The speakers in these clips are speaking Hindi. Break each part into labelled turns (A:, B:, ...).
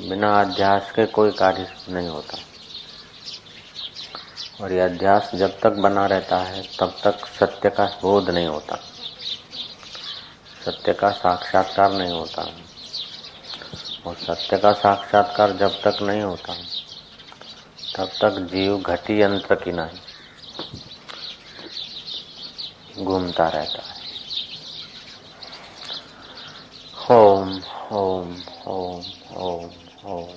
A: बिना अध्यास के कोई कार्य नहीं होता। और यह अध्यास जब तक बना रहता है, तब तक सत्य का बोध नहीं होता। सत्य का साक्षात्कार नहीं होता। और सत्य का साक्षात्कार जब तक नहीं होता, तब तक जीव घटी यंत्र की नहीं, घूमता रहता है। ओम ओम ओम ओम। ओम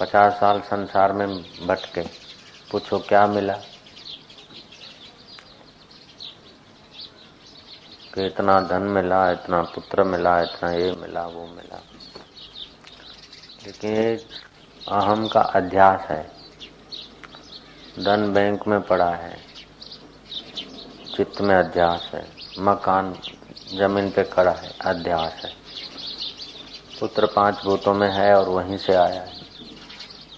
A: पचास साल संसार में भटके पूछो क्या मिला? कि इतना धन मिला, इतना पुत्र मिला, इतना ये मिला, वो मिला। लेकिन ये अहम का अध्यास है। धन बैंक में पड़ा है। चित्त में अध्यास है। मकान ज़मीन पे खड़ा है, अध्यास है। पुत्र पाँच भूतों में है और वहीं से आया है।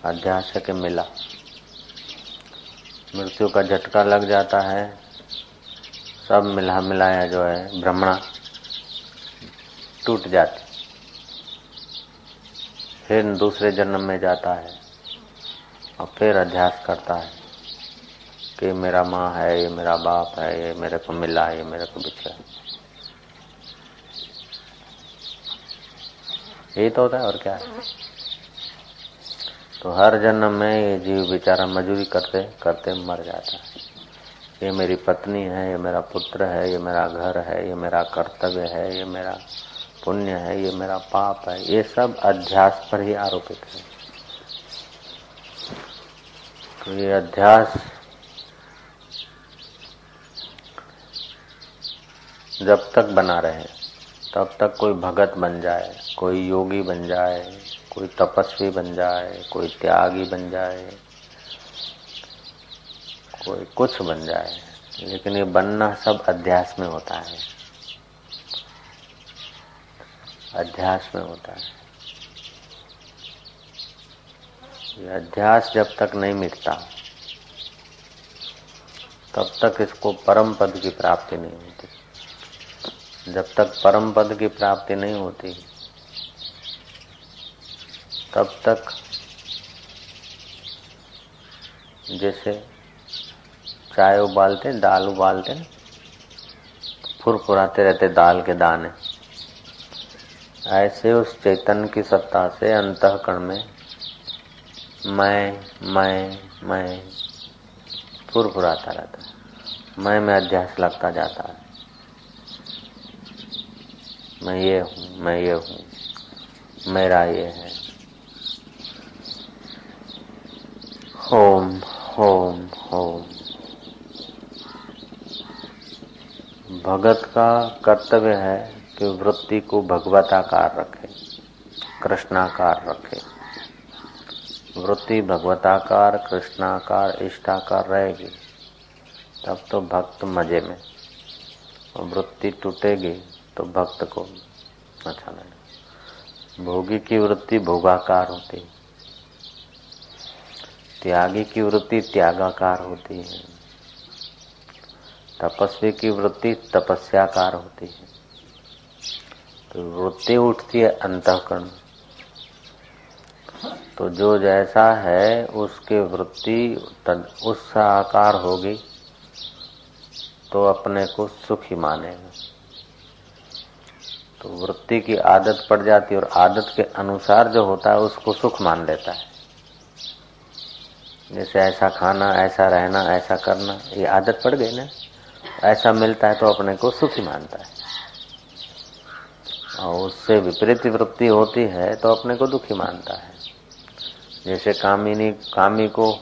A: अध्यास के मिला। मृत्यु का झटका लग जाता है। सब मिला मिलाया जो है, भ्रमणा टूट जाती। फिर दूसरे जन्म में जाता है और फिर अध्यास करता है कि मेरा माँ है, ये मेरा बाप है, ये मेरे को मिला है ये मेरे को बिछड़ा। यही तो होता है, और क्या? है तो हर जन्म में ये जीव बेचारा मजूरी करते करते मर जाता है। ये मेरी पत्नी है, ये मेरा पुत्र है, ये मेरा घर है, ये मेरा कर्तव्य है, ये मेरा पुण्य है, ये मेरा पाप है, ये सब अध्यास पर ही आरोपित है। तो ये अध्यास जब तक बना रहे तब तक कोई भगत बन जाए, कोई योगी बन जाए, कोई तपस्वी बन जाए, कोई त्यागी बन जाए, कोई कुछ बन जाए, लेकिन ये बनना सब अध्यास में होता है। अध्यास में होता है। ये अध्यास जब तक नहीं मिटता, तब तक इसको परम पद की प्राप्ति नहीं होती। जब तक परम पद की प्राप्ति नहीं होती, तब तक जैसे चाय उबालते, दाल उबालते, फुरफुराते रहते दाल के दाने। ऐसे उस चैतन्य की सत्ता से अंतकरण में मैं मैं मैं फुरफुराता रहता है। मैं, में अध्यास लगता जाता है। मैं ये हूँ, मैं ये हूँ, मेरा ये है। Home home home. भगत का कर्तव्य है कि वृत्ति को भगवताकार रखे, कृष्णाकार रखे। वृत्ति भगवताकार, कृष्णाकार, इष्टाकार रहेगी, तब तो भक्त मज़े में, वृत्ति टूटेगी। तो भक्त को अच्छा लगे भोगी की वृत्ति भोगाकार होती है। त्यागी की वृत्ति त्यागाकार होती है। तपस्वी की वृत्ति तपस्याकार होती है। तो वृत्ति उठती है अंतकरण। तो जो जैसा है, उसकी वृत्ति उस आकार होगी तो अपने को सुखी मानेगा। तो वृत्ति की आदत पड़ जाती है और आदत के अनुसार जो होता है उसको सुख मान लेता है। जैसे ऐसा खाना, ऐसा रहना, ऐसा करना, ये आदत पड़ गई ना? ऐसा मिलता है तो अपने को सुखी मानता है। और उससे विपरीत वृत्ति होती है तो अपने को दुखी मानता है। जैसे कामिनी, कामी को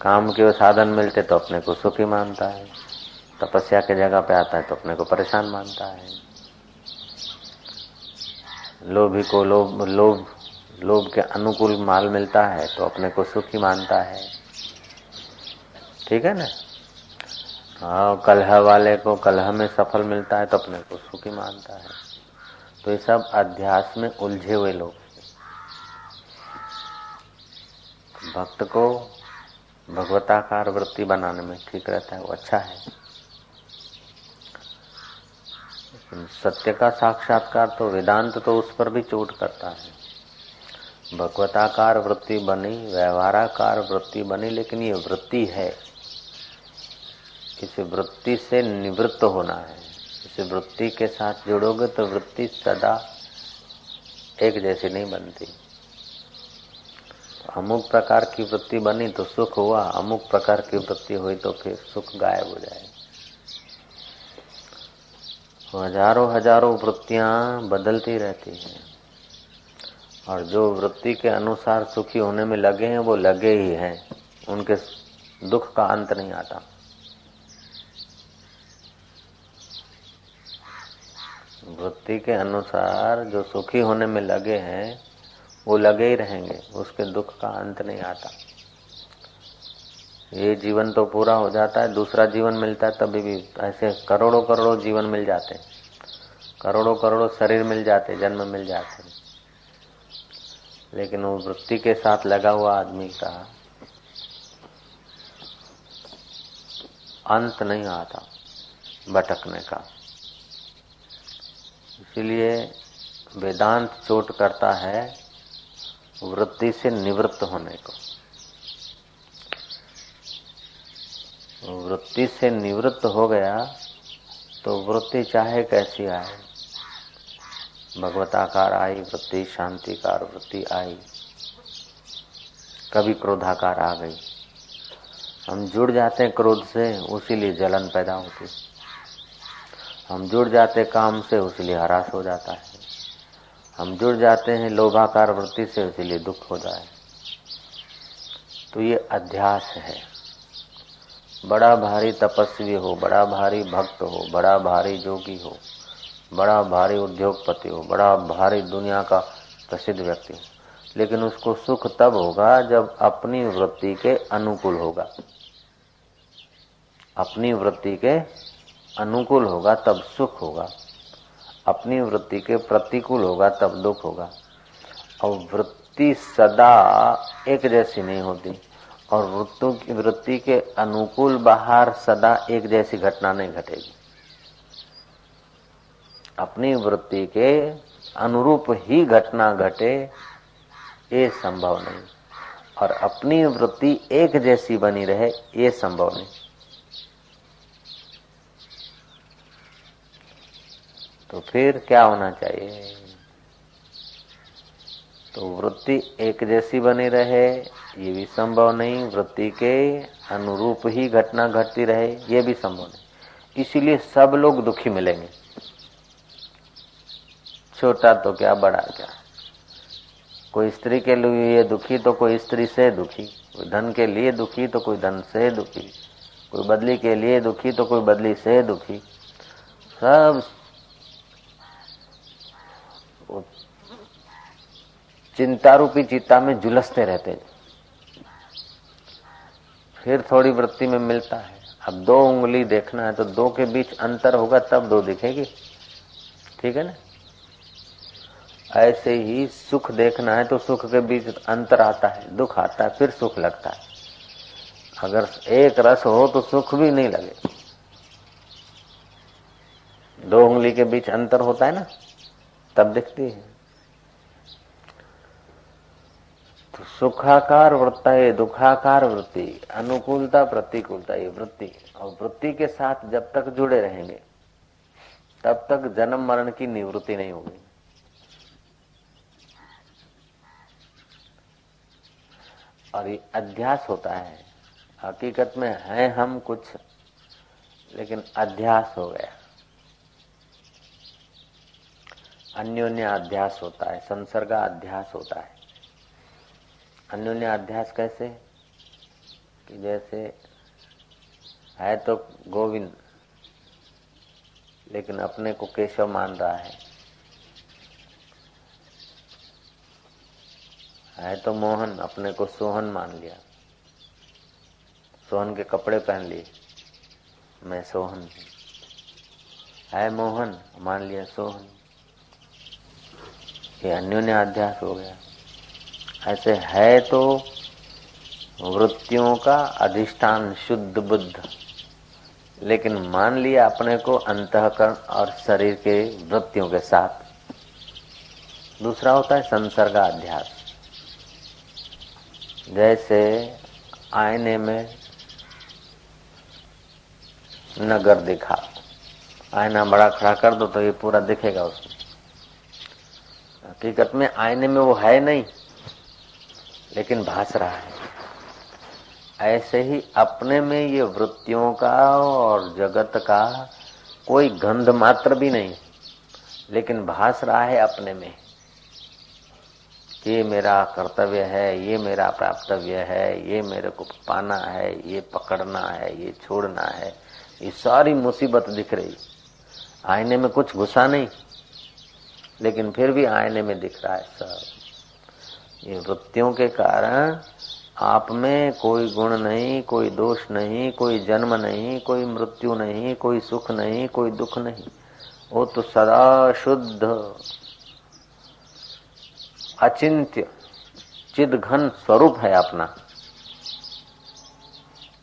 A: काम के साधन मिलते तो अपने को सुखी मानता है। तपस्या के जगह पे आता है तो अपने को परेशान मानता है। लोभी को लोभ लोभ लोभ के अनुकूल माल मिलता है तो अपने को सुखी मानता है। ठीक है ना? हाँ कलह वाले को कलह में सफल मिलता है तो अपने को सुखी मानता है। तो ये सब अध्यास में उलझे हुए लोग भक्त को भगवताकार वृत्ति बनाने में ठीक रहता है, वो अच्छा है। सत्य का साक्षात्कार तो वेदांत तो उस पर भी चोट करता है। भगवताकार वृत्ति बनी, व्यवहाराकार वृत्ति बनी, लेकिन ये वृत्ति है। इस वृत्ति से निवृत्त होना है। इस वृत्ति के साथ जुड़ोगे तो वृत्ति सदा एक जैसी नहीं बनती। अमुक प्रकार की वृत्ति बनी तो सुख हुआ, अमुक प्रकार की वृत्ति हुई तो फिर सुख गायब हो जाए हज़ारों हज़ारों वृत्तियाँ बदलती रहती हैं। और जो वृत्ति के अनुसार सुखी होने में लगे हैं, वो लगे ही हैं। उनके दुख का अंत नहीं आता। वृत्ति के अनुसार जो सुखी होने में लगे हैं, वो लगे ही रहेंगे। उसके दुख का अंत नहीं आता। ये जीवन तो पूरा हो जाता है, दूसरा जीवन मिलता है, तभी भी ऐसे करोड़ों करोड़ों जीवन मिल जाते हैं। करोड़ों करोड़ों शरीर मिल जाते, जन्म मिल जाते लेकिन वो वृत्ति के साथ लगा हुआ आदमी का अंत नहीं आता, भटकने का। इसलिए वेदांत चोट करता है वृत्ति से निवृत्त होने को। वृत्ति से निवृत्त हो गया तो वृत्ति चाहे कैसी आए। भगवताकार आई, वृत्ति शांतिकार, वृत्ति आई। कभी क्रोधाकार आ गई। हम जुड़ जाते हैं क्रोध से उसीलिए जलन पैदा होती हम जुड़ जाते काम से उसीलिए हरास हो जाता है। हम जुड़ जाते हैं लोभाकार वृत्ति से इसीलिए दुख हो जाए। तो ये अध्यास है। बड़ा भारी तपस्वी हो, बड़ा भारी भक्त हो, बड़ा भारी जोगी हो, बड़ा भारी उद्योगपति हो, बड़ा भारी दुनिया का प्रसिद्ध व्यक्ति हो। लेकिन उसको सुख तब होगा जब अपनी वृत्ति के अनुकूल होगा। अपनी वृत्ति के अनुकूल होगा तब सुख होगा। अपनी वृत्ति के प्रतिकूल होगा तब दुख होगा। और वृत्ति सदा एक जैसी नहीं होती। और वृत्तों की वृत्ति के अनुकूल बाहर सदा एक जैसी घटना नहीं घटेगी। अपनी वृत्ति के अनुरूप ही घटना घटे, ये संभव नहीं। और अपनी वृत्ति एक जैसी बनी रहे, ये संभव नहीं। तो फिर क्या होना चाहिए? तो वृत्ति एक जैसी बनी रहे ये भी संभव नहीं, वृत्ति के अनुरूप ही घटना घटती रहे, ये भी संभव नहीं। इसीलिए सब लोग दुखी मिलेंगे। छोटा तो क्या, बड़ा क्या? कोई स्त्री के लिए दुखी तो कोई स्त्री से दुखी। कोई धन के लिए दुखी तो कोई धन से दुखी। कोई बदली के लिए दुखी तो कोई बदली से दुखी। सब चिंता रूपी चिता में झुलसते रहते फिर थोड़ी वृत्ति में मिलता है। अब दो उंगली देखना है तो दो के बीच अंतर होगा, तब दो दिखेगी। ठीक है ना? ऐसे ही सुख देखना है तो सुख के बीच अंतर आता है, दुख आता है, फिर सुख लगता है। अगर एक रस हो तो सुख भी नहीं लगे। दो उंगली के बीच अंतर होता है ना, तब दिखती है। तो सुखाकार वृत्ति दुखाकार वृत्ति, अनुकूलता, प्रतिकूलता, ये वृत्ति। और वृत्ति के साथ जब तक जुड़े रहेंगे, तब तक जन्म मरण की निवृत्ति नहीं होगी। और ये अध्यास होता है। हकीकत में है हम कुछ, लेकिन अध्यास हो गया। अन्योन्य अध्यास होता है, संसर्ग अध्यास होता है। अन्योन्य अध्यास कैसे? कि जैसे है तो गोविंद, लेकिन अपने को केशव मान रहा है। है तो मोहन, अपने को सोहन मान लिया। सोहन के कपड़े पहन लिए। मैं सोहन है। मोहन, मान लिया सोहन। ये अन्योन्य अध्यास हो गया। ऐसे है तो वृत्तियों का अधिष्ठान शुद्ध बुद्ध। लेकिन मान लिया अपने को अंतकरण और शरीर के वृत्तियों के साथ। दूसरा होता है संसर्गा अध्यास जैसे आईने में नगर दिखा। आईना बड़ा खड़ा कर दो तो ये पूरा दिखेगा उसमें। हकीकत में आईने में वो है नहीं। लेकिन भास रहा है। ऐसे ही अपने में ये वृत्तियों का और जगत का कोई गंध मात्र भी नहीं, लेकिन भास रहा है अपने में ये मेरा कर्तव्य है, ये मेरा प्राप्तव्य है, ये मेरे को पाना है, ये पकड़ना है, ये छोड़ना है, ये सारी मुसीबत दिख रही। आईने में कुछ घुसा नहीं, लेकिन फिर भी आईने में दिख रहा है सब। ये वृत्तियों के कारण आप में कोई गुण नहीं, कोई दोष नहीं, कोई जन्म नहीं, कोई मृत्यु नहीं, कोई सुख नहीं, कोई दुख नहीं। वो तो सदा शुद्ध, अचिंत्य चिद घन स्वरूप है अपना।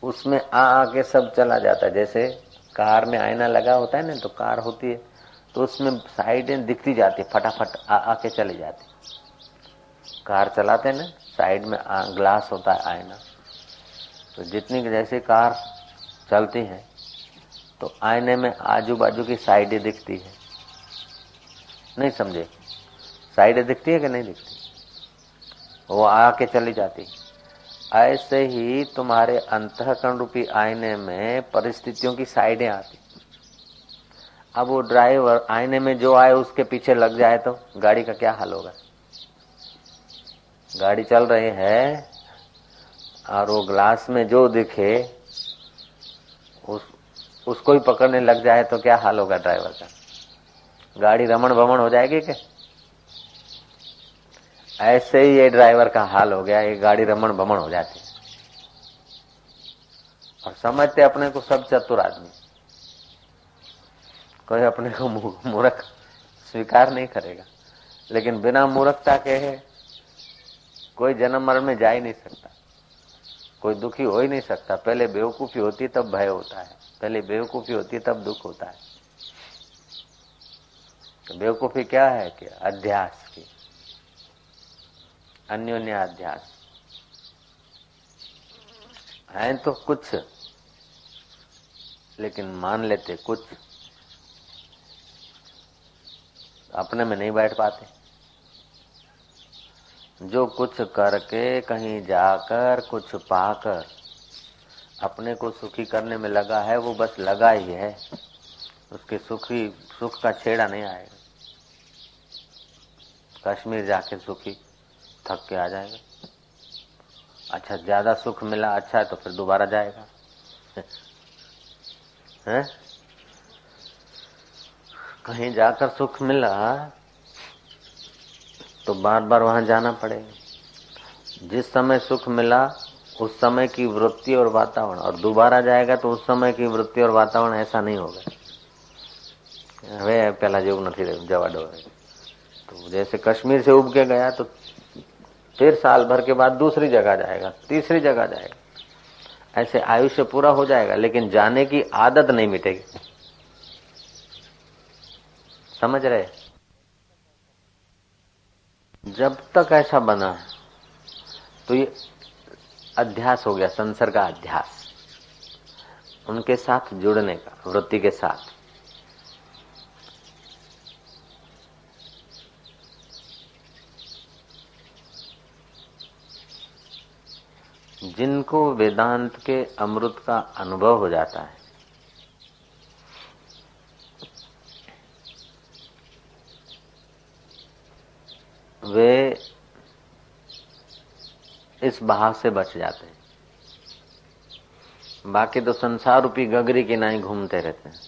A: उसमें आ, आके सब चला जाता है। जैसे कार में आईना लगा होता है ना तो कार होती है तो उसमें साइडें दिखती जाती है, फटाफट आ, आके चली जाती कार चलाते ना साइड में आ, ग्लास होता है आईना। तो जितनी जैसे कार चलती है तो आईने में आजू बाजू की साइडें दिखती है। नहीं समझे? साइडें दिखती है कि नहीं दिखती? वो आके चली जाती। ऐसे ही तुम्हारे अंतकरण रूपी आईने में परिस्थितियों की साइडें आती। अब वो ड्राइवर आईने में जो आए उसके पीछे लग जाए तो गाड़ी का क्या हाल होगा? गाड़ी चल रही है और वो ग्लास में जो दिखे, उस, उसको ही पकड़ने लग जाए तो क्या हाल होगा ड्राइवर का? गाड़ी रमण भमण हो जाएगी क्या? ऐसे ही ये ड्राइवर का हाल हो गया, ये गाड़ी रमण भमण हो जाती और समझते अपने को सब चतुर आदमी। कोई अपने को मूर्ख स्वीकार नहीं करेगा। लेकिन बिना मूर्खता के है कोई जन्म मरण में जा ही नहीं सकता। कोई दुखी हो ही नहीं सकता। पहले बेवकूफ़ी होती तब भय होता है। पहले बेवकूफ़ी होती तब दुख होता है। तो बेवकूफ़ी क्या है कि अध्यास की? अन्योन्य अध्यास। है तो कुछ, लेकिन मान लेते कुछ। अपने में नहीं बैठ पाते। जो कुछ करके कहीं जाकर, कुछ पाकर, अपने को सुखी करने में लगा है, वो बस लगा ही है। उसके सुखी, सुख का छेड़ा नहीं आएगा। कश्मीर जाके सुखी, थक के आ जाएगा। अच्छा ज़्यादा सुख मिला अच्छा है तो फिर दोबारा जाएगा। है? कहीं जाकर सुख मिला तो बार बार वहां जाना पड़ेगा जिस समय सुख मिला उस समय की वृत्ति और वातावरण और दोबारा जाएगा तो उस समय की वृत्ति और वातावरण ऐसा नहीं होगा હવે પેલા જેવું નથી રહ્યું જવા દો तो जैसे कश्मीर से उब के गया तो फिर साल भर के बाद दूसरी जगह जाएगा तीसरी जगह जाएगा ऐसे आयुष्य पूरा हो जाएगा लेकिन जाने की आदत नहीं मिटेगी समझ रहे जब तक ऐसा बना है तो ये अध्यास हो गया, संसर्ग का अध्यास। उनके साथ जुड़ने का, वृत्ति के साथ। जिनको वेदांत के अमृत का अनुभव हो जाता है वे इस बहाव से बच जाते हैं। बाकी तो संसार रूपी गगरी के नाई घूमते रहते हैं।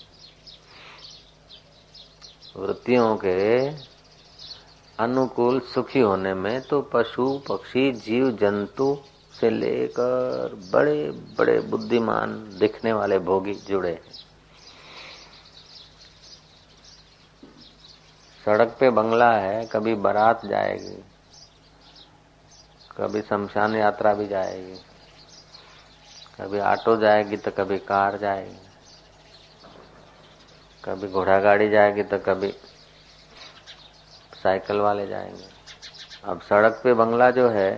A: वृत्तियों के अनुकूल सुखी होने में तो पशु, पक्षी, जीव, जंतु से लेकर बड़े बड़े बुद्धिमान दिखने वाले भोगी जुड़े हैं। सड़क पे बंगला है, कभी बारात जाएगी, कभी शमशान यात्रा भी जाएगी, कभी ऑटो जाएगी तो कभी कार जाएगी, कभी घोड़ा गाड़ी जाएगी तो कभी साइकिल वाले जाएँगे। अब सड़क पे बंगला जो है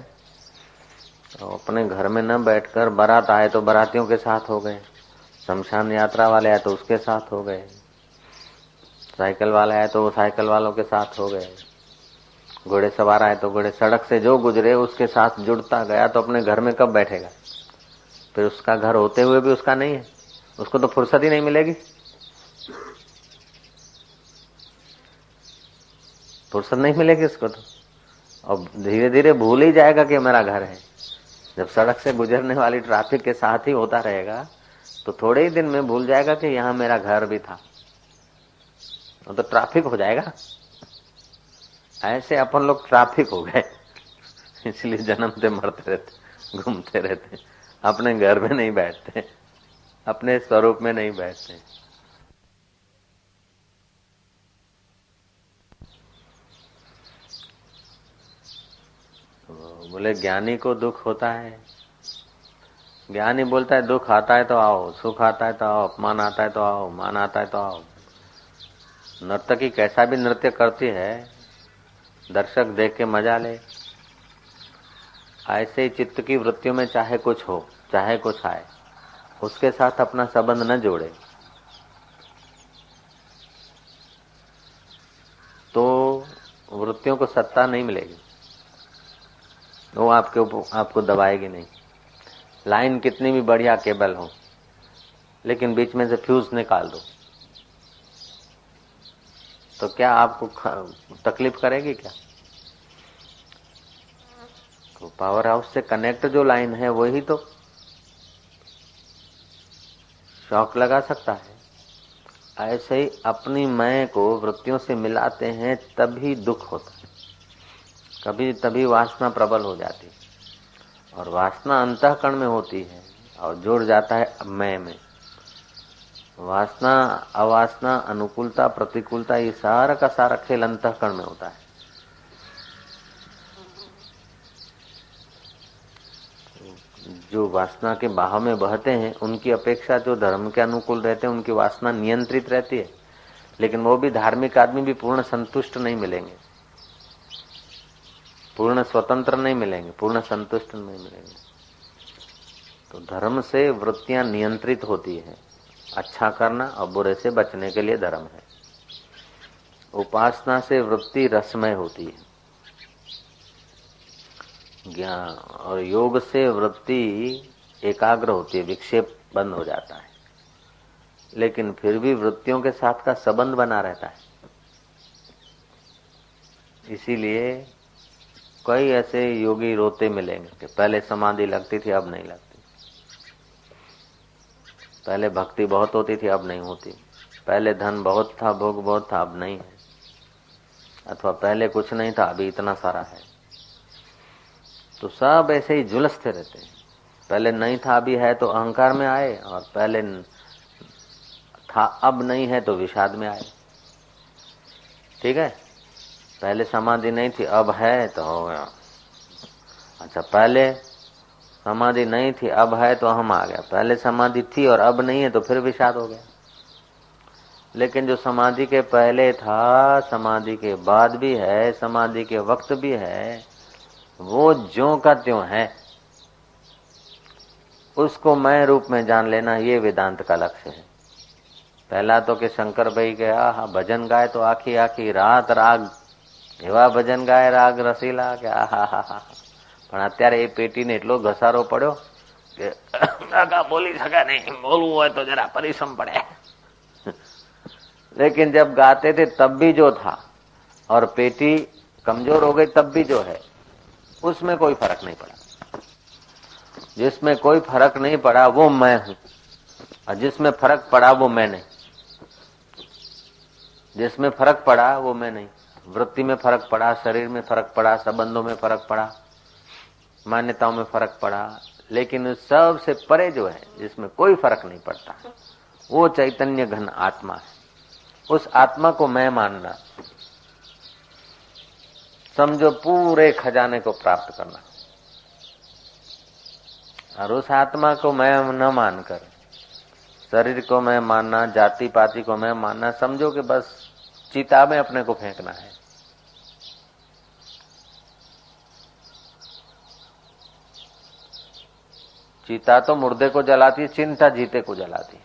A: तो अपने घर में न बैठकर बारात आए तो बारातियों के साथ हो गए, शमशान यात्रा वाले आए तो उसके साथ हो गए। साइकिल वाले आए तो वो साइकिल वालों के साथ हो गए। घोड़े सवार आए तो घोड़े सड़क से जो गुजरे, उसके साथ जुड़ता गया तो अपने घर में कब बैठेगा? फिर उसका घर होते हुए भी उसका नहीं है। उसको तो फुर्सत ही नहीं मिलेगी। फुर्सत नहीं मिलेगी उसको तो। और धीरे धीरे भूल ही जाएगा कि मेरा घर है। जब सड़क से गुजरने वाली ट्रैफ़िक के साथ ही होता रहेगा तो थोड़े ही दिन में भूल जाएगा कि यहाँ मेरा घर भी था। तो ट्रैफ़िक हो जाएगा। ऐसे अपन लोग ट्रैफ़िक हो गए। इसलिए जन्मते मरते रहते, घूमते रहते, अपने घर में नहीं बैठते, अपने स्वरूप में नहीं बैठते। बोले, ज्ञानी को दुख होता है। ज्ञानी बोलता है, दुख आता है तो आओ, सुख आता है तो आओ, अपमान आता है तो आओ, मान आता है तो आओ। नर्तकी कैसा भी नृत्य करती है, दर्शक देख के मज़ा ले। ऐसे ही चित्त की वृत्तियों में चाहे कुछ हो, चाहे कुछ आए, उसके साथ अपना संबंध न जोड़े। तो वृत्तियों को सत्ता नहीं मिलेगी। वो आपके आपको दबाएगी नहीं। लाइन कितनी भी बढ़िया केबल हो, लेकिन बीच में से फ्यूज निकाल दो। तो क्या आपको तकलीफ़ करेगी क्या? तो पावर हाउस से कनेक्ट जो लाइन है, वही तो शौक लगा सकता है। ऐसे ही अपनी मैं को वृत्तियों से मिलाते हैं, तभी दुख होता है। कभी तभी वासना प्रबल हो जाती है। और वासना अंतकरण में होती है, और जुड़ जाता है मैं में। वासना, अवासना, अनुकूलता, प्रतिकूलता, ये सारा का सारा खेल अंतकरण में होता है। जो वासना के बाह में बहते हैं, उनकी अपेक्षा जो धर्म के अनुकूल रहते हैं, उनकी वासना नियंत्रित रहती है। लेकिन वो भी धार्मिक आदमी भी पूर्ण संतुष्ट नहीं मिलेंगे। पूर्ण स्वतंत्र नहीं मिलेंगे, पूर्ण संतुष्ट नहीं मिलेंगे। तो धर्म से वृत्तियाँ नियंत्रित होती है। अच्छा करना और बुरे से बचने के लिए धर्म है। उपासना से वृत्ति रसमय होती है। ज्ञान और योग से वृत्ति एकाग्र होती है, विक्षेप बंद हो जाता है। लेकिन फिर भी वृत्तियों के साथ का संबंध बना रहता है। इसीलिए कई ऐसे योगी रोते मिलेंगे कि पहले समाधि लगती थी, अब नहीं लगती। पहले भक्ति बहुत होती थी, अब नहीं होती। पहले धन बहुत था, भोग बहुत था, अब नहीं है। अथवा पहले कुछ नहीं था, अभी इतना सारा है। तो सब ऐसे ही झुलसते रहते हैं। पहले नहीं था, अभी है तो अहंकार में आए, और पहले था, अब नहीं है तो विषाद में आए। ठीक है? पहले समाधि नहीं थी, अब है तो हो गया। अच्छा पहले समाधि नहीं थी, अब है तो हम आ गया पहले समाधि थी और अब नहीं है तो फिर विषाद हो गया लेकिन जो समाधि के पहले था, समाधि के बाद भी है, समाधि के वक्त भी है, वो जो का त्यों है। उसको मैं रूप में जान लेना ये वेदांत का लक्ष्य है। पहला तो कि शंकर भाई गया हा भजन गाए तो आखी आखी रात राग हिवा भजन गाए राग रसीला क्या हा हा हा। अत्य पेटी ने एट्लो घसारो पड़ो પડ્યો કે કાકા બોલી શકે નહીં तो जरा परिश्रम पड़े लेकिन जब गाते थे तब भी जो था और पेटी कमज़ोर हो गई तब भी जो है उसमें कोई फ़र्क नहीं पड़ा जिसमें कोई फ़र्क नहीं पड़ा वो मैं हूँ और जिसमें फ़र्क पड़ा वो मैं नहीं जिसमें फ़र्क पड़ा वो मैं नहीं वृत्ति में फ़र्क पड़ा शरीर में फ़र्क पड़ा संबंधों में फ़र्क पड़ा मान्यताओं में फ़र्क पड़ा, लेकिन सबसे परे जो है, जिसमें कोई फ़र्क नहीं पड़ता, वो चैतन्य घन आत्मा है। उस आत्मा को मैं मानना, समझो पूरे खजाने को प्राप्त करना। और उस आत्मा को मैं न मानकर, शरीर को मैं मानना जाति पाति को मैं मानना, समझो कि बस चिता में अपने को फेंकना है। चिता तो मुर्दे को जलाती, चिंता जीते को जलाती।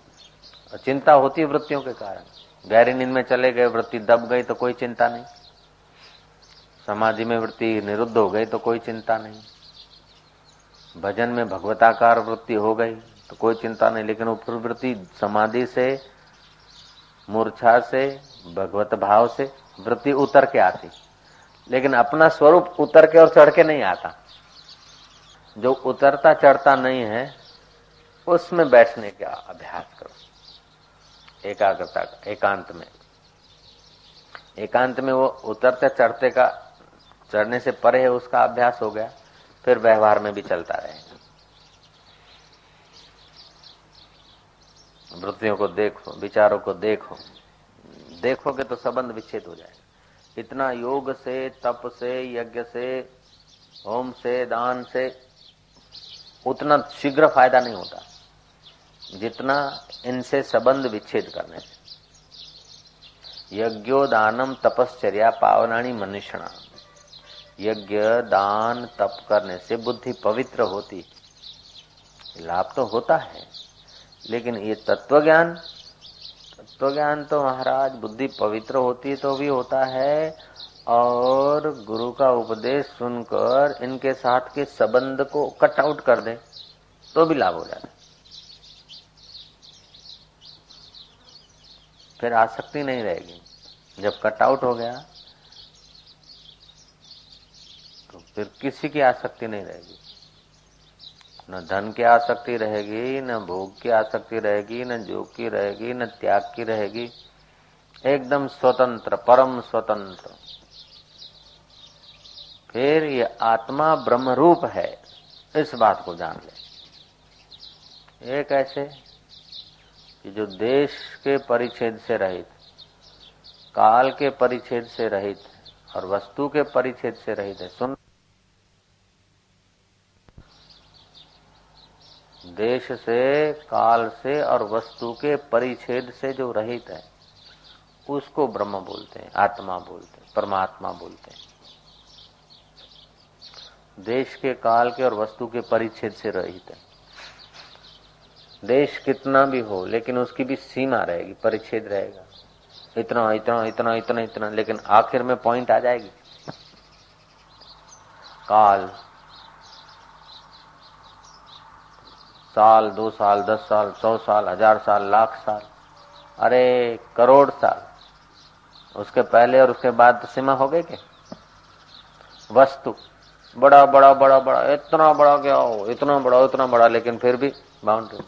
A: और चिंता होती है वृत्तियों के कारण। गहरी नींद में चले गए, वृत्ति दब गई तो कोई चिंता नहीं। समाधि में वृत्ति निरुद्ध हो गई तो कोई चिंता नहीं। भजन में भगवताकार वृत्ति हो गई तो कोई चिंता नहीं। लेकिन वो वृत्ति समाधि से, मूर्छा से, भगवत भाव से वृत्ति उतर के आती। लेकिन अपना स्वरूप उतर के और चढ़ के नहीं आता। जो उतरता चढ़ता नहीं है, उसमें बैठने का अभ्यास करो। एकाग्रता का एकांत में। एकांत में वो उतरते चढ़ते का, चढ़ने से परे है, उसका अभ्यास हो गया, फिर व्यवहार में भी चलता रहेगा। वृत्तियों को देखो, विचारों को देखो। देखोगे तो संबंध विच्छेद हो जाएगा। इतना योग से, तप से, यज्ञ से, होम से, दान से उतना शीघ्र फ़ायदा नहीं होता। जितना इनसे संबंध विच्छेद करने से। यज्ञो दानम तपश्चर्या पावनाणी मनुष्यणा। यज्ञ दान तप करने से बुद्धि पवित्र होती। लाभ तो होता है, लेकिन ये तत्व ज्ञान तत्व ज्ञान तो महाराज बुद्धि पवित्र होती तो भी होता है और गुरु का उपदेश सुनकर इनके साथ के संबंध को कट आउट कर दे तो भी लाभ हो जाता फिर आसक्ति नहीं रहेगी। जब कट आउट हो गया तो फिर किसी की आसक्ति नहीं रहेगी। न धन की आसक्ति रहेगी, न भोग की आसक्ति रहेगी, न जोग की रहेगी, न त्याग की रहेगी। एकदम स्वतंत्र, परम स्वतंत्र। फिर ये आत्मा ब्रह्म रूप है, इस बात को जान ले। एक ऐसे कि जो देश के परिच्छेद से रहित, काल के परिच्छेद से रहित, और वस्तु के परिच्छेद से रहित है, सुन। देश से, काल से और वस्तु के परिच्छेद से जो रहित है, उसको ब्रह्म बोलते हैं, आत्मा बोलते हैं, परमात्मा बोलते हैं। देश के काल के और वस्तु के परिच्छेद से रहित है। देश कितना भी हो, लेकिन उसकी भी सीमा रहेगी, परिच्छेद रहेगा। इतना इतना इतना इतना इतना, लेकिन आखिर में पॉइंट आ जाएगी। काल, साल, दो साल, दस साल, सौ साल, हज़ार साल, लाख साल, अरे करोड़ साल, उसके पहले और उसके बाद तो सीमा हो गई क्या? वस्तु। बड़ा बड़ा बड़ा बड़ा, इतना बड़ा क्या हो? इतना बड़ा इतना बड़ा, लेकिन फिर भी बाउंड्री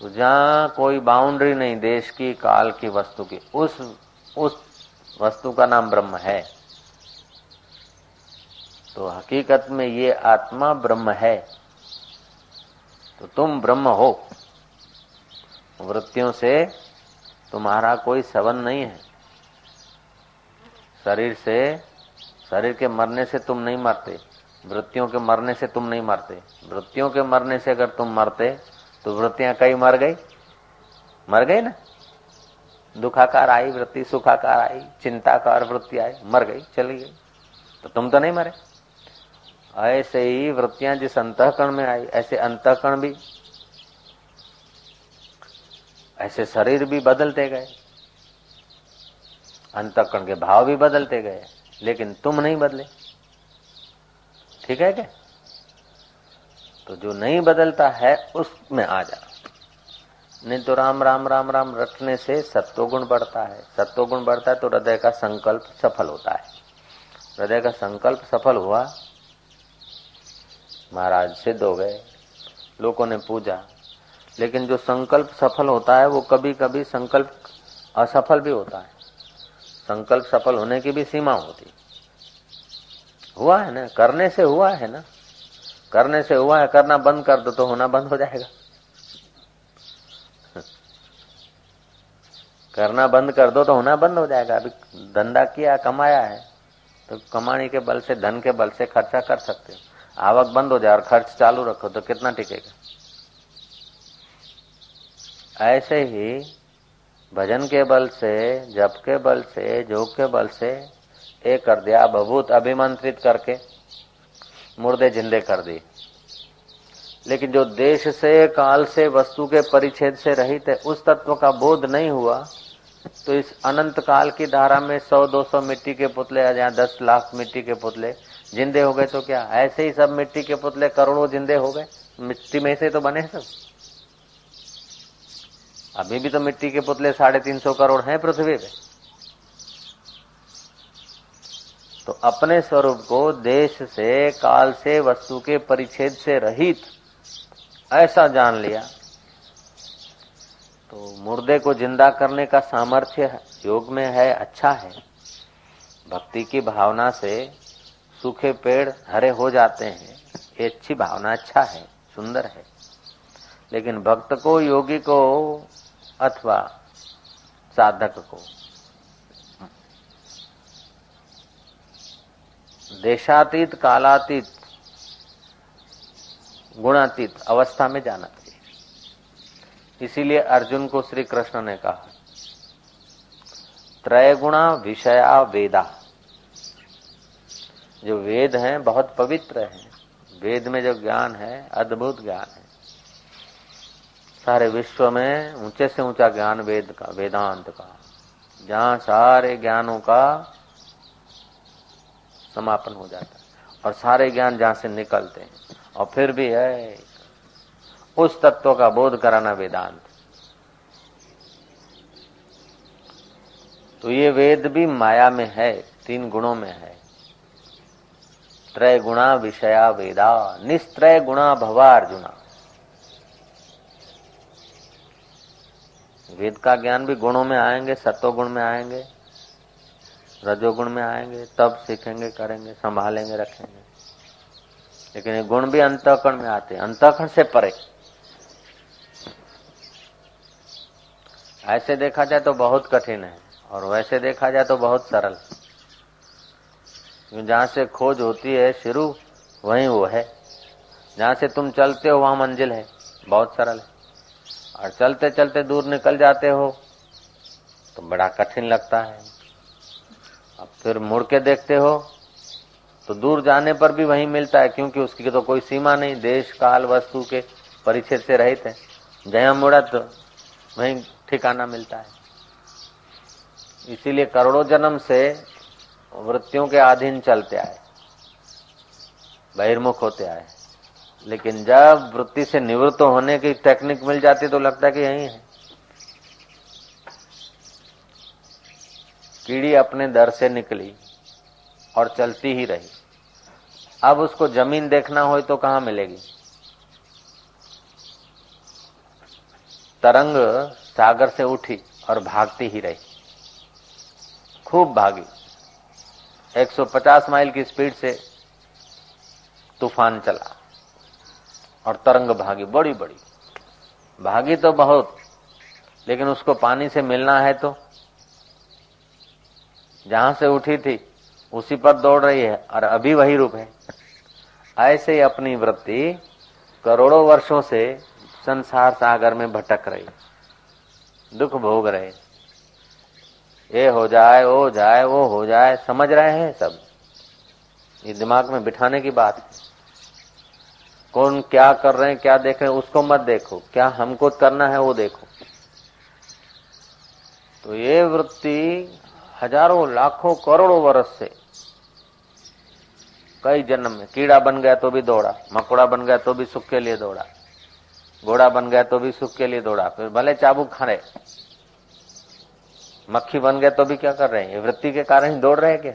A: तो जहाँ कोई बाउंड्री नहीं, देश की, काल की वस्तु की, उस उस वस्तु का नाम ब्रह्म है। तो हकीकत में ये आत्मा ब्रह्म है। तो तुम ब्रह्म हो। वृत्तियों से तुम्हारा कोई संबंध नहीं है। शरीर से शरीर के मरने से तुम नहीं मरते, वृत्तियों के मरने से तुम नहीं मरते। वृत्तियों के मरने से अगर तुम मरते तो वृत्तियाँ कई मर गई? मर गई ना? दुखाकार आई, वृत्ति सुखाकार आई, चिंताकार वृत्ति आई, मर गई, चली गई। तो तुम तो नहीं मरे। ऐसे ही वृत्तियाँ जिस अंतकरण में आई, ऐसे अंतकरण भी, ऐसे शरीर भी बदलते गए। अंतकरण के भाव भी बदलते गए। लेकिन तुम नहीं बदले। ठीक है क्या? तो जो नहीं बदलता है, उसमें आ जा। नहीं तो राम राम राम राम रटने से सत्वगुण बढ़ता है। सत्वगुण बढ़ता है तो हृदय का संकल्प सफल होता है। हृदय का संकल्प सफल हुआ, महाराज सिद्ध हो गए, लोगों ने पूजा। लेकिन जो संकल्प सफल होता है, वो कभी कभी संकल्प असफल भी होता है। संकल्प सफल होने की भी सीमा होती। हुआ है ना? करने से हुआ है ना? करने से हुआ है, करना बंद कर दो तो होना बंद हो जाएगा। करना बंद कर दो तो होना बंद हो जाएगा। अभी धंधा किया, कमाया है तो कमाने के बल से, धन के बल से खर्चा कर सकते हो। आवक बंद हो जाए और खर्च चालू रखो तो कितना टिकेगा? ऐसे ही भजन के बल से, जप के बल से, जोग के बल से एक कर दिया बभूत अभिमंत्रित करके। मुर्दे जिंदे कर दी लेकिन जो देश से, काल से, वस्तु के परिच्छेद से रहित है, उस तत्व का बोध नहीं हुआ तो इस अनंत काल की धारा में सौ, दो सौ मिट्टी के पुतले या दस लाख मिट्टी के पुतले जिंदे हो गए तो क्या ऐसे ही सब मिट्टी के पुतले करोड़ों जिंदे हो गए? मिट्टी में से तो बने सब। अभी भी तो मिट्टी के पुतले साढ़े तीन सौ करोड़ हैं पृथ्वी पे। तो अपने स्वरूप को देश से, काल से, वस्तु के परिच्छेद से रहित ऐसा जान लिया तो मुर्दे को ज़िंदा करने का सामर्थ्य योग में है अच्छा है। भक्ति की भावना से सूखे पेड़ हरे हो जाते हैं, ये अच्छी भावना अच्छा है, सुंदर है। लेकिन भक्त को, योगी को अथवा साधक को देशातीत, कालातीत, गुणातीत अवस्था में जाना चाहिए। इसीलिए अर्जुन को श्री कृष्ण ने कहा त्रय गुणा विषया वेदा। जो वेद हैं, बहुत पवित्र हैं। वेद में जो ज्ञान है, अद्भुत ज्ञान है। सारे विश्व में ऊँचे से ऊँचा ज्ञान वेद का, वेदांत का, जहाँ सारे ज्ञानों का समापन हो जाता है। और सारे ज्ञान जहाँ से निकलते हैं। और फिर भी है, उस तत्व का बोध कराना वेदांत। तो ये वेद भी माया में है, तीन गुणों में है। त्रय गुणा विषया वेदा निस्त्रय गुणा भवा अर्जुना वेद का ज्ञान भी गुणों में आएँगे, सत्व गुण में आएँगे रजोगुण में आएँगे, तब सीखेंगे, करेंगे, संभालेंगे, रखेंगे। लेकिन ये गुण भी अंतकरण में आते हैं से परे। ऐसे देखा जाए तो बहुत कठिन है, और वैसे देखा जाए तो बहुत सरल। जहाँ से खोज होती है, शुरू, वहीं वो है। जहाँ से तुम चलते हो, वहाँ मंजिल है, बहुत सरल है। और चलते चलते दूर निकल जाते हो तो बड़ा कठिन लगता है। अब फिर मुड़ के देखते हो तो दूर जाने पर भी वही मिलता है, क्योंकि उसकी तो कोई सीमा नहीं, देश, काल, वस्तु के परिचय से रहित है। जया मुड़ा तो वहीं ठिकाना मिलता है। इसीलिए करोड़ों जन्म से वृत्तियों के अधीन चलते आए, बहिर्मुख होते आए। लेकिन जब वृत्ति से निवृत्त होने की टेक्निक मिल जाती तो लगता कि यही है। कीड़ी अपने दर से निकली और चलती ही रही। अब उसको ज़मीन देखना हो तो कहाँ मिलेगी? तरंग सागर से उठी और भागती ही रही। खूब भागी। 150 माइल की स्पीड से तूफ़ान चला। और तरंग भागी, बड़ी बड़ी। भागी तो बहुत, लेकिन उसको पानी से मिलना है तो। जहाँ से उठी थी, उसी पर दौड़ रही है, और अभी वही रूप है। ऐसे ही अपनी वृत्ति करोड़ों वर्षों से संसार सागर में भटक रही दुख भोग रहे ये हो जाए, वो जाए, वो हो जाए, समझ रहे हैं सब। ये दिमाग में बिठाने की बात है। कौन क्या कर रहे हैं, क्या देख रहे हैं, उसको मत देखो। क्या हमको करना है, वो देखो। तो ये वृत्ति हज़ारों, लाखों, करोड़ों वर्ष से कई जन्म में, कीड़ा बन गया तो भी दौड़ा, मकोड़ा बन गया तो भी सुख के लिए दौड़ा, घोड़ा बन गया तो भी सुख के लिए दौड़ा, फिर भले चाबुक खा रहे मक्खी बन गया तो भी क्या कर रहे हैं? ये वृत्ति के कारण ही दौड़ रहे क्या?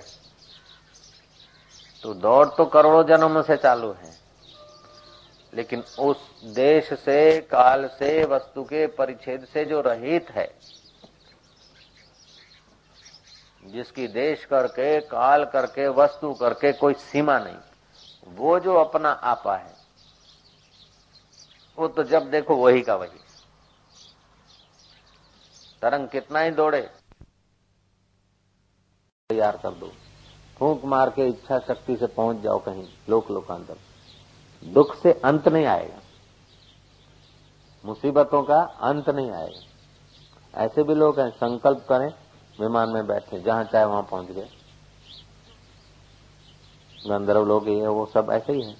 A: तो दौड़ तो करोड़ों जन्मों से चालू है। लेकिन उस देश से, काल से, वस्तु के परिच्छेद से जो रहित है, जिसकी देश करके, काल करके, वस्तु करके कोई सीमा नहीं, वो जो अपना आपा है, वो तो जब देखो वही का वही। तरंग कितना ही दौड़े, तैयार कर दो। फूंक मार के इच्छा शक्ति से पहुँच जाओ कहीं लोक लोकांतर दुख से अंत नहीं आएगा मुसीबतों का अंत नहीं आएगा ऐसे भी लोग हैं संकल्प करें विमान में बैठे जहां चाहे वहां पहुंच गए गंधर्व लोग ये वो सब ऐसे ही हैं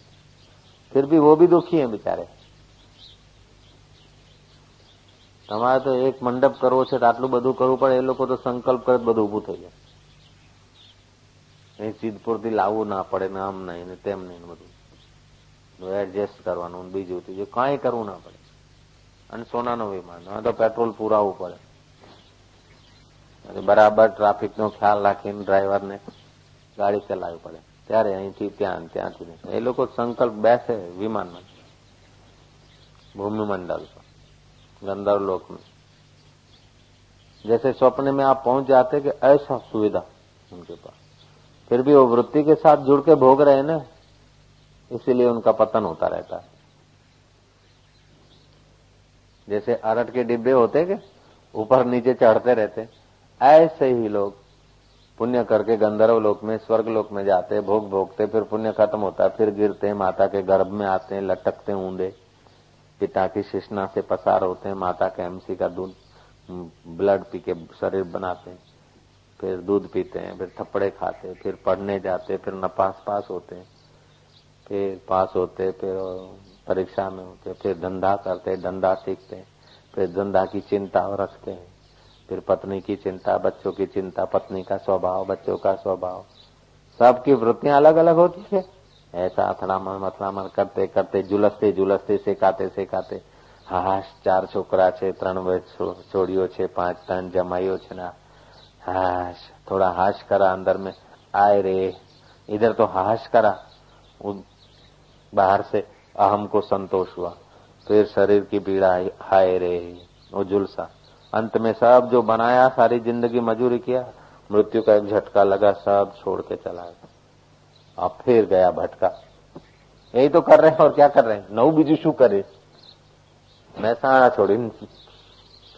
A: फिर भी वो भी दुखी हैं बेचारे તમારે તો એક મંડપ કરવો છે તો આટલું બધું કરવું પડે એ લોકો તો સંકલ્પ કરે બધું ઉભું થઈ જાય અહીં સિદ્ધપુરથી લાવવું ના પડે ને આમ નહીં ને તેમ નહીં બધું એડજસ્ટ કરવાનું બીજું ત્રીજું કાંઈ કરવું ના પડે અને સોનાનો વિમાન હવે તો પેટ્રોલ પુરાવવું પડે બરાબર ટ્રાફિકનો ખ્યાલ રાખીને ડ્રાઈવરને ગાડી ચલાવવી પડે ત્યારે અહીંથી ત્યાં ત્યાંથી એ લોકો સંકલ્પ બેસે વિમાનમાં भूमिमंडल पर गंधर्व लोक में जैसे स्वप्न में आप पहुंच जाते कि ऐसा सुविधा उनके पास फिर भी वो वृत्ति के साथ जुड़ के भोग रहे ना इसीलिए उनका पतन होता रहता है। जैसे अरट के डिब्बे होते के ऊपर नीचे चढ़ते रहते ऐसे ही लोग पुण्य करके गंधर्व लोक में, स्वर्ग लोक में जाते भोग भोगते फिर पुण्य खत्म होता है, फिर गिरते माता के गर्भ में आते हैं, लटकते ऊंधे। पिता की शिष्णा से पसार होते हैं, माता के एमसी का दूध ब्लड पी के शरीर बनाते हैं। फिर दूध पीते हैं, फिर थप्पड़े खाते फिर पढ़ने जाते फिर नपास पास होते हैं। फिर पास होते फिर परीक्षा में होते फिर धंधा करते धंधा सीखते फिर धंधा की चिंता रखते हैं फिर पत्नी की चिंता बच्चों की चिंता पत्नी का स्वभाव बच्चों का स्वभाव सबकी वृत्तियां अलग अलग होती है ऐसा અથડામણ મથડામણ કરતે કરતે ઝુલસતે ઝુલસતે શેકાતે શેકાતે હાશ ચાર છોકરા છે ત્રણ છોડીઓ છે પાંચ ત્રણ જમાઈઓ છે ना हाश थोड़ा हाश करा अंदर में आए रे इधर तो हाश करा बाहर से अहम को संतोष हुआ फिर शरीर की पीड़ा हाय रे वो जुलसा अंत में सब जो बनाया सारी जिंदगी मजूरी किया मृत्यु का एक झटका लगा सब छोड़ के चला गया अब फिर गया भटका यही तो कर रहे हैं और क्या कर रहे हैं नव बीजू शू करे મહેસાણા છોડીને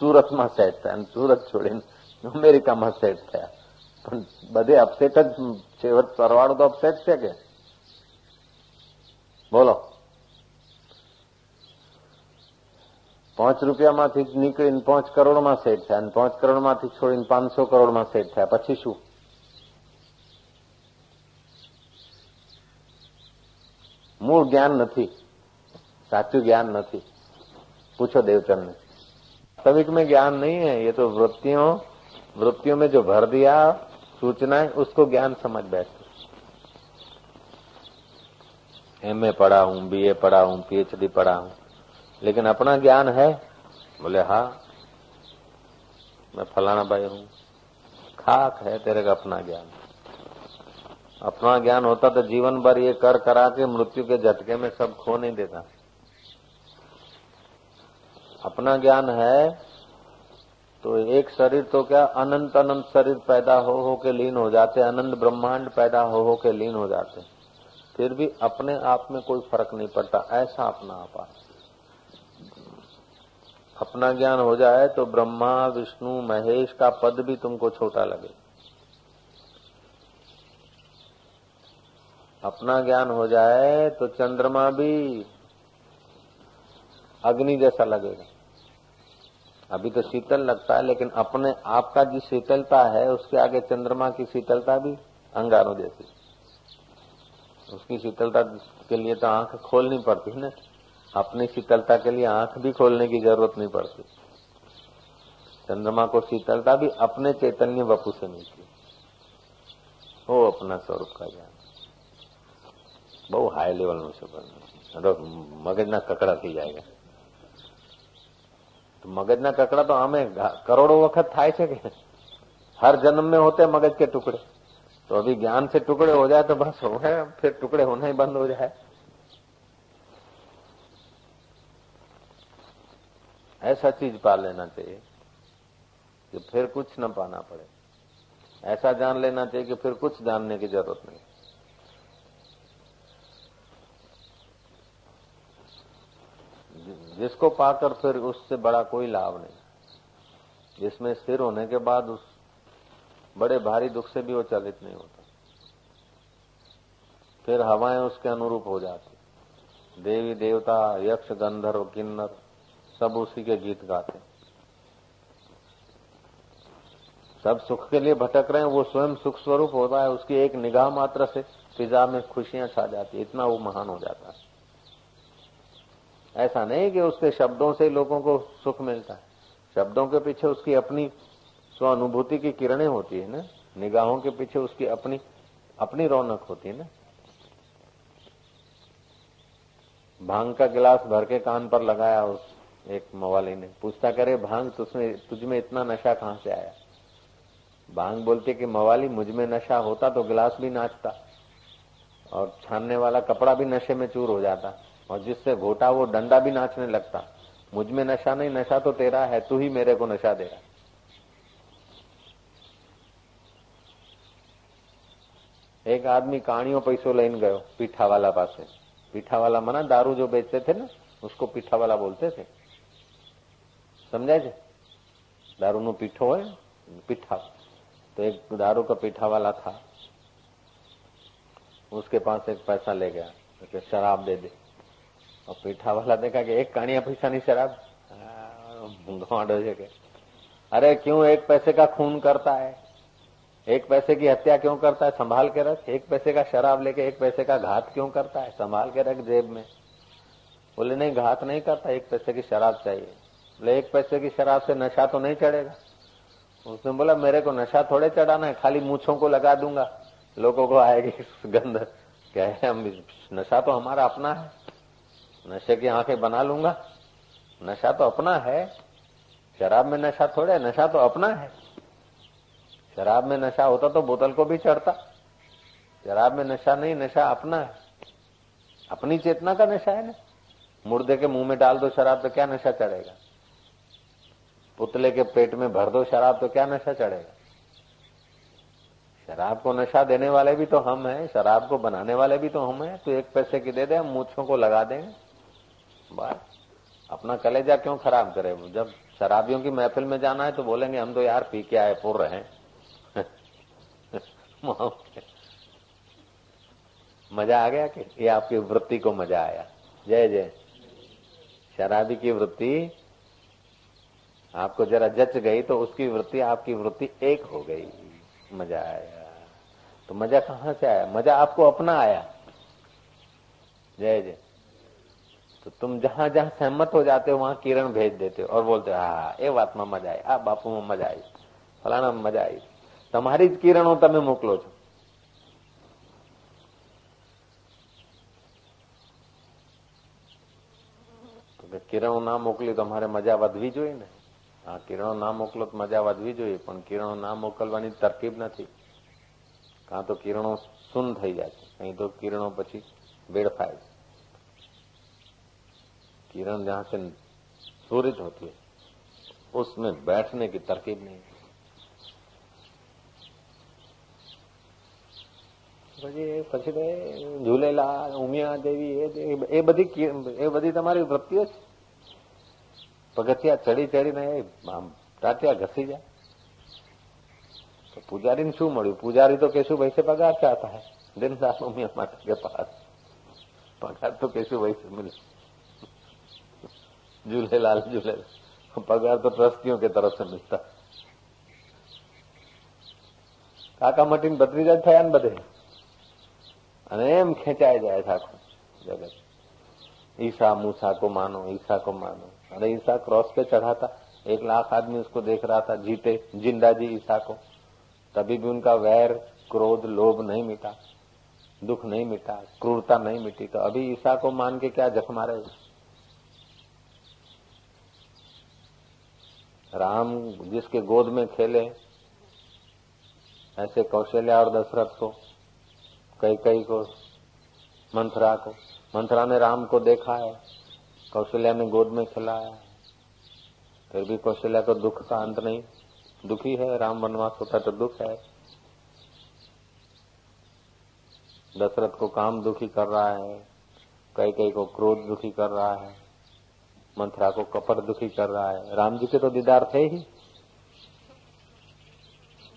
A: સુરતમાં સેટ થયા સુરત છોડીને અમેરિકામાં સેટ થયા પણ બધે અપસેટ જ છેવટ સરવાળો તો અપસેટ છે કે બોલો પાંચ રૂપિયામાંથી નીકળીને પાંચ કરોડમાં સેટ થયા અને પાંચ કરોડમાંથી છોડીને પાંચસો કરોડમાં સેટ થયા પછી શું મૂળ જ્ઞાન નથી સાચું જ્ઞાન નથી पूछो देवचंद ने वास्तविक में ज्ञान नहीं है ये तो वृत्तियों वृत्तियों में जो भर दिया सूचनाएं उसको ज्ञान समझ बैठे एम ए पढ़ा हूँ बी ए पढ़ा हूँ, पीएचडी पढ़ा हूँ। लेकिन अपना ज्ञान है? बोले हाँ। मैं फलाना भाई हूँ। खाक है तेरे का अपना ज्ञान। अपना ज्ञान होता तो जीवन भर ये कर करा के मृत्यु के झटके में सब खो नहीं देता। अपना ज्ञान है तो एक शरीर तो क्या अनंत अनंत शरीर पैदा हो हो के लीन हो जाते, अनंत ब्रह्मांड पैदा हो हो के लीन हो जाते। फिर भी अपने आप में कोई फ़र्क नहीं पड़ता, ऐसा अपना आप अपना ज्ञान हो जाए तो ब्रह्मा, विष्णु, महेश का पद भी तुमको छोटा लगे। अपना ज्ञान हो जाए तो चंद्रमा भी अग्नि जैसा लगेगा। अभी तो शीतल लगता है, लेकिन अपने आपका जो शीतलता है, उसके आगे चंद्रमा की शीतलता भी अंगारों जैसी। उसकी शीतलता के लिए तो आंख खोलनी पड़ती ना अपनी शीतलता के लिए आंख भी खोलने की जरूरत नहीं पड़ती चंद्रमा को शीतलता भी अपने चैतन्य वपु से मिलती वो अपना स्वरूप का ज्ञान બહુ હાઈ લેવલનું છે મગજના કકડા થઈ જાય तो मगजना ककड़ा तो हमें करोड़ों वक्त थाय છે કે हर जन्म में होते मगज के टुकड़े तो अभी ज्ञान से टुकड़े हो जाए तो बस हो गए फिर टुकड़े होना ही बंद हो जाए। ऐसा चीज़ पा लेना चाहिए कि फिर कुछ न पाना पड़े। ऐसा जान लेना चाहिए कि फिर कुछ जानने की ज़रूरत नहीं। जिसको पाकर फिर उससे बड़ा कोई लाभ नहीं। जिसमें स्थिर होने के बाद उस बड़े भारी दुख से भी वो चलित नहीं होता। फिर हवाएँ उसके अनुरूप हो जाती। देवी, देवता, यक्ष, गंधर्व, किन्नर, सब उसी के गीत गाते। सब सुख के लिए भटक रहे हैं, वो स्वयं सुख स्वरूप होता है, उसकी एक निगाह मात्र से फिजा में खुशियाँ छा जाती इतना वो महान हो जाता है। ऐसा नहीं कि उसके शब्दों से लोगों को सुख मिलता है। शब्दों के पीछे उसकी अपनी स्व अनुभूति की किरणें होती है ना? निगाहों के पीछे उसकी अपनी अपनी रौनक होती है ना? भाँग का गिलास भर के कान पर लगाया उस एक मवाली ने। पूछता करे भाँग तुझमें तुझमें इतना नशा कहाँ से आया? भाँग बोलते कि, मवाली, मुझमें नशा होता तो गिलास भी नाचता और छानने वाला कपड़ा भी नशे में चूर हो जाता और जिससे घोटा वो डंडा भी नाचने लगता। मुझमें नशा नहीं, नशा तो तेरा है, तू ही मेरे को नशा दे रहा एक आदमी काणियों पैसो લઈને ગયો પીઠાવાલા પાસે પીઠાવાલા મના દારૂ જો बेचते थे ना उसको पीठावाला बोलते थे समझा છે दारू નો પીઠો હોય पीठा तो एक दारू का पीठा वाला था उसके पास एक पैसा ले गया तो शराब दे दे और पीठा वाला देखा कि एक कानिया पैसा नहीं शराब गांडो के अरे क्यों एक पैसे का खून करता है एक पैसे की हत्या क्यों करता है? संभाल के रख। एक पैसे का शराब लेके एक पैसे का घात क्यों करता है? संभाल के रख जेब में। बोले, नहीं, घात नहीं करता। एक पैसे की शराब चाहिए। बोले, एक पैसे की शराब से नशा तो नहीं चढ़ेगा? उसने बोला, मेरे को नशा थोड़े चढ़ाना है। खाली मूछों को लगा दूँगा। लोगों को आएगी गंध। क्या है, हम नशा तो हमारा अपना है। नशे की आँखें बना लूँगा। नशा तो अपना है। शराब में नशा थोड़े नशा तो अपना है। शराब में नशा होता तो बोतल को भी चढ़ता। शराब में नशा नहीं, नशा अपना है। अपनी चेतना का नशा है ना। मुर्दे के मुँह में डाल दो शराब तो क्या नशा चढ़ेगा? पुतले के पेट में भर दो शराब तो क्या नशा चढ़ेगा? शराब को नशा देने वाले भी तो हम हैं, शराब को बनाने वाले भी तो हम हैं। तो एक पैसे की दे दे, हम मूछों को लगा देंगे। बस। अपना कलेजा क्यों खराब करे? जब शराबियों की महफिल में जाना है तो बोलेंगे, हम तो यार पी के आए, पुर रहे मज़ा आ गया कि ये आपकी वृत्ति को मज़ा आया। जय जय। शराबी की वृत्ति आपको जरा जच गई तो उसकी वृत्ति, आपकी वृत्ति एक हो गई। मज़ा आया। तो मज़ा कहाँ से आया? मज़ा आपको अपना आया। जय जय। तो तुम जहाँ जहाँ सहमत हो जाते हो, वहाँ किरण भेज देते हो और बोलते हो हाँ ये बात में मज़ा आई। आ बापू में मज़ा आई। फलाना में मज़ा आई। તમારી જ કિરણો તમે મોકલો છો કિરણો ના મોકલી તો મારે મજા વધવી જોઈએ ને હા કિરણો ના મોકલો તો મજા વધવી જોઈએ પણ કિરણો ના મોકલવાની તરકીબ નથી કાં તો કિરણો શૂન થઈ જાય છે નહીં તો કિરણો પછી बेड़फाए किरण जहाँ से सूर्य होती है उसमें बैठने की तरकीब नहीं है પછી પછી ઝૂલેલાલ ઉમિયા દેવી એ બધી એ બધી તમારી વૃત્તિઓ છે પગથિયા ચડી ચડીને આમ ટાટિયા ઘસી જાય तो पुजारी ने शू મળ્યું पुजारी तो केशु भाई से पगार चाहता है दिन रात उमिया माता के पास पगार तो केशु भाई से मिले झूलेलाल झूले पगार तो ट्रस्टियों के तरफ से मिलता કાકા મટીને ભત્રીજા થયા ને બધે अनेम खेचाया जाए था जगत ईसा, मूसा को मानो, ईसा को मानो। अरे ईसा क्रॉस पे चढ़ा था। एक लाख आदमी उसको देख रहा था, जीते, ज़िंदा जी ईसा को। तभी भी उनका वैर, क्रोध, लोभ नहीं मिटा। दुख नहीं मिटा, क्रूरता नहीं मिटी। तो अभी ईसा को मान के क्या जख मारे? राम जिसके गोद में खेले, ऐसे कौशल्या और दशरथ को कई कई को मंथरा को। मंथरा ने राम को देखा है, कौशल्या ने गोद में खिलाया है। फिर भी कौशल्या को दुख का अंत नहीं, दुखी है, राम वनवास होता तो दुख है। दशरथ को काम दुखी कर रहा है, कई कई को क्रोध दुखी कर रहा है, मंथरा को कपट दुखी कर रहा है। राम जी के तो दीदार थे ही,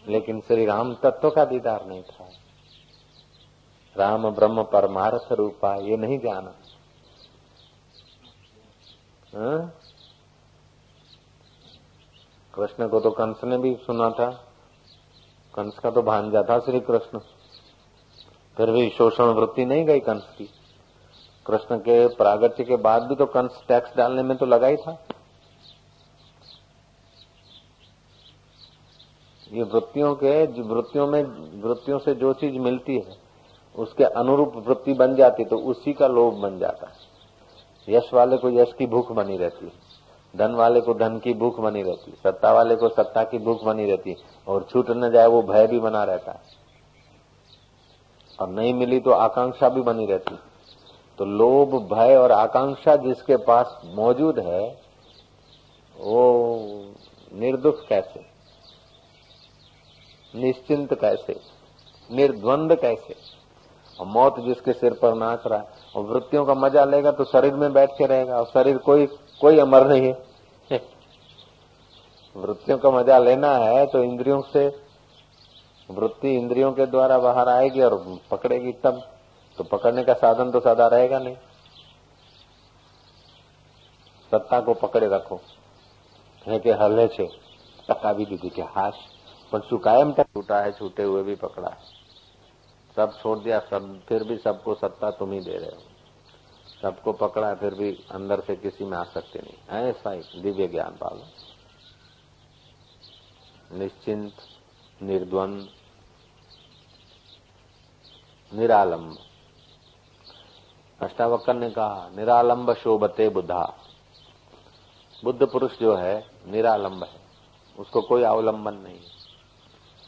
A: लेकिन श्री राम तत्व का दीदार नहीं था। राम ब्रह्म परमार्थ रूपा, ये नहीं जाना हाँ?
B: कृष्ण को तो कंस ने भी सुना था। कंस का तो भांजा था श्री कृष्ण फिर भी शोषण वृत्ति नहीं गई कंस की। कृष्ण के प्रागट्य के बाद भी तो कंस टैक्स डालने में तो लगा ही था। ये वृत्तियों के, वृत्तियों में, वृत्तियों से जो चीज़ मिलती है उसके अनुरूप वृत्ति बन जाती तो उसी का लोभ बन जाता। यश वाले को यश की भूख बनी रहती, धन वाले को धन की भूख बनी रहती, सत्ता वाले को सत्ता की भूख बनी रहती, और छूट न जाए वो भय भी बना रहता। है और नहीं मिली तो आकांक्षा भी बनी रहती। तो लोभ, भय और आकांक्षा जिसके पास मौजूद है, वो निर्दुख कैसे? निश्चिंत कैसे? निर्द्वंद कैसे? और मौत जिसके सिर पर नाच रहा है, और वृत्तियों का मज़ा लेगा तो शरीर में बैठ के रहेगा, और शरीर कोई कोई अमर नहीं है। वृत्तियों का मज़ा लेना है तो इंद्रियों से, वृत्ति इंद्रियों के द्वारा बाहर आएगी और पकड़ेगी तब तो पकड़ने का साधन तो सदा रहेगा नहीं। सत्ता को पकड़े रखो। है कि हले छे टकावी दीदी के हाश, पर सुकायम तक छूटा है, छूटे हुए भी पकड़ा है। सब छोड़ दिया, सब, फिर भी सबको सत्ता तुम ही दे रहे हो। सबको पकड़ा, फिर भी अंदर से किसी में आ सकते नहीं। ऐसा ही दिव्य ज्ञान पालो। निश्चिंत, निर्द्वंद, निरालंब। अष्टावक्र ने कहा, निरालंब शोभते बुद्धा। बुद्ध पुरुष जो है, निरालंब है। उसको कोई अवलंबन नहीं।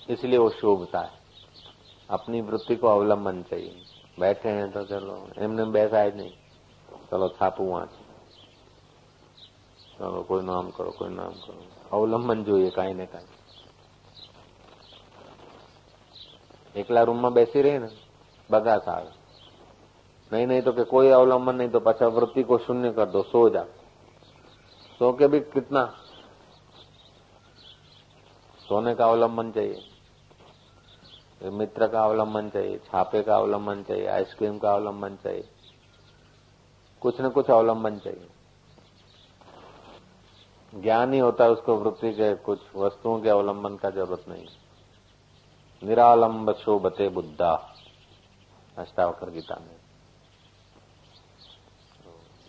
B: इसलिए वो शोभता है। अपनी वृत्ति को अवलंबन चाहिए बैठे हैं तो चलो एमने बैठा है नहीं चलो छापू वहां चलो कोई नाम करो कोई नाम करो अवलंबन જોઈએ કાંઈ ને કાંઈ એકલા રૂમમાં બેસી રહે ને બગાસ આવે नहीं नहीं तो कि कोई अवलंबन नहीं तो पचा वृत्ति को शून्य कर दो सो जा सो के भी कितना सोने का अवलंबन चाहिए मित्र का अवलंबन चाहिए, छापे का अवलंबन चाहिए, आइसक्रीम का अवलंबन चाहिए, कुछ न कुछ अवलंबन चाहिए। ज्ञान ही होता है उसको वृत्ति के कुछ वस्तुओं के अवलंबन का ज़रूरत नहीं। निरालंब शोभते बुद्धा, अष्टावकर गीता में।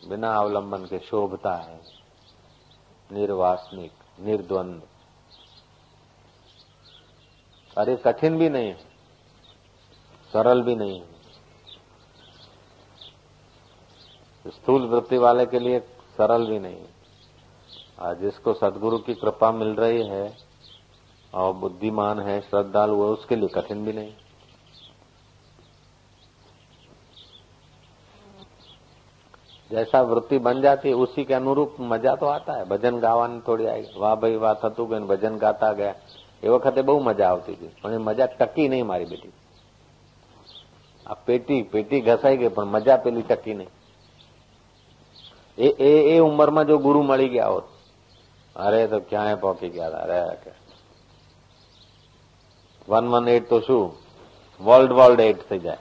B: बिना अवलंबन के शोभता है, निर्वासनिक, निर्द्वंद। और ये कठिन भी नहीं है सरल भी नहीं। है स्थूल वृत्ति वाले के लिए सरल भी नहीं। है जिसको सदगुरु की कृपा मिल रही है, और बुद्धिमान है, श्रद्धालु है, उसके लिए कठिन भी नहीं। जैसा वृत्ति बन जाती है, उसी के अनुरूप मज़ा तो आता है। भजन गावाने थोड़ी आई वाह भाई, वाह थतुगन भजन गाता गया। એ વખતે બહુ મજા આવતી હતી. પણ એ મજા ટકી નહીં મારી બેટી. આ પેટી પેટી ઘસાઈ ગઈ, પણ મજા પેલી ટકી નહીં. એ એ એ ઉંમરમાં જો ગુરુ મળી ગયા હોત, અરે તો ક્યાંય પહોંચી ગયા હતા, અરે કે. વન વન એટ તો શું? વર્લ્ડ વર્લ્ડ એટ થઈ જાય.